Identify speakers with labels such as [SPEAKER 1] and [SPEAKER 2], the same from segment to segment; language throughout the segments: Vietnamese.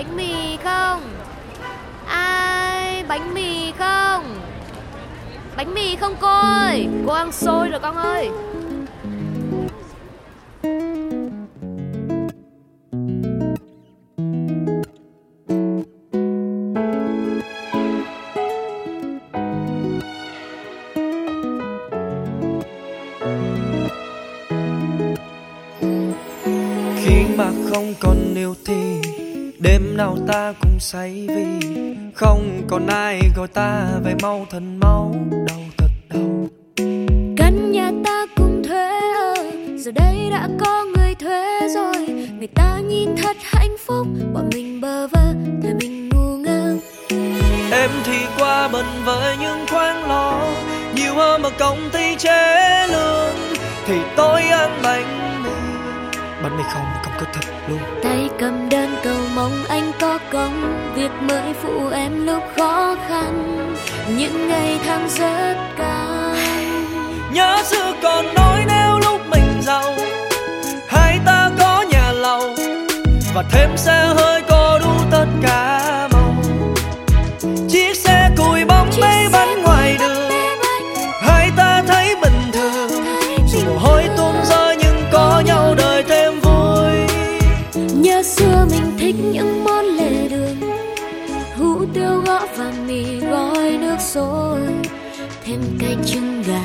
[SPEAKER 1] bánh mì không? Ai, bánh mì không? Bánh mì không cô ơi. Cô ăn xôi rồi con ơi.
[SPEAKER 2] Khi mà không còn yêu thì đêm nào ta cũng say vì không còn ai gọi ta về mau thành máu đau thật đau.
[SPEAKER 1] Căn nhà ta cùng thuê ở Giờ đây đã có người thuê rồi. Người ta nhìn thật hạnh phúc Bọn mình bơ vơ Thời mình ngu ngơ.
[SPEAKER 2] Em thì qua bận với những khoáng lo nhiều hơn ở công ty chế lương thì tôi ăn mì bánh mì không không có thịt luôn.
[SPEAKER 1] Tay cầm đơn cầu mong anh có công Việc mới phụ em lúc khó khăn. Những ngày tháng rất cao
[SPEAKER 2] Nhớ xưa còn nói nếu lúc mình giàu Hai ta có nhà lầu Và thêm xe
[SPEAKER 1] gói Thêm canh trứng gà.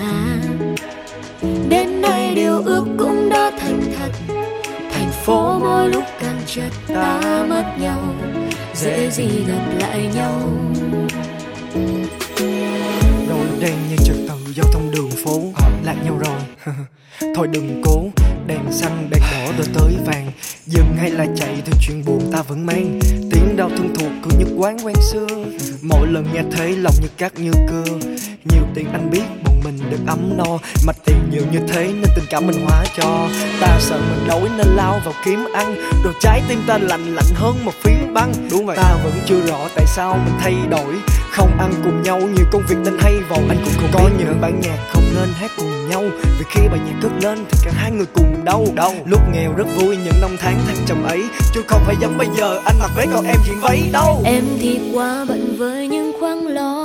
[SPEAKER 1] Đến nay điều ước cũng đã thành thật. Thành phố mỗi lúc càng chật ta mất nhau, Dễ gì gặp lại nhau.
[SPEAKER 2] Đôi đèn như trật tự giao thông đường phố Lạc nhau rồi. Thôi đừng cố, Đèn xanh đèn đỏ rồi tới vàng Dừng hay là chạy theo chuyện buồn ta vẫn mang. Tiếng đau thân thuộc của những quán quen xưa. Mỗi lần nghe thấy lòng như cát như cưa. Nhiều tiền anh biết bọn mình được ấm no. Mà tiền nhiều như thế nên tình cảm mình hóa cho. Ta sợ mình đói nên lao vào kiếm ăn. Đồ trái tim ta lạnh lạnh hơn một phiến băng. Đúng vậy. Ta vẫn chưa rõ tại sao mình thay đổi. Không ăn cùng nhau nhiều công việc nên hay vào Anh cũng không có những bản nhạc không nên hát cùng nhau. Vì khi bài nhạc cất lên thì cả hai người cùng đau. Đau. Lúc nghèo rất vui những năm tháng thăng trầm ấy. Chứ không phải giống bây giờ anh mặc váy còn em chuyện váy đâu.
[SPEAKER 1] Em thì quá bận với những khoáng lo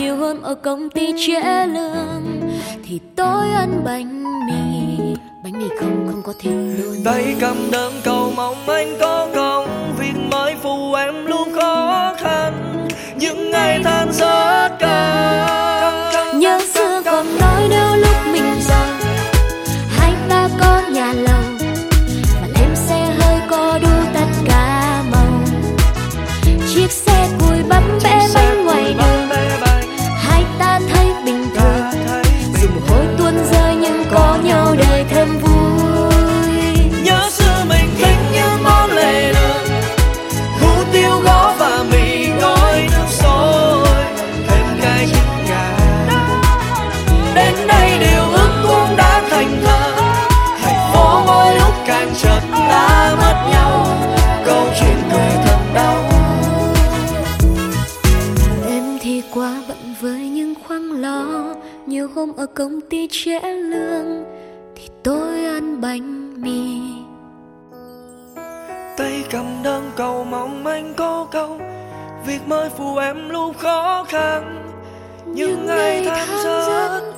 [SPEAKER 1] nhiều hơn ở công ty trễ lương, Thì tôi ăn bánh mì. Bánh mì không không có thịt luôn
[SPEAKER 2] Tay cầm đơn cầu mong anh có công, Việc mới phụ em luôn khó khăn. Những ngày than rất cao
[SPEAKER 1] Nhiều hôm ở công ty trễ lương Thì tôi ăn bánh mì.
[SPEAKER 2] Tay cầm đơn cầu mong anh có câu việc mới phụ em lúc khó khăn những ngày tháng rất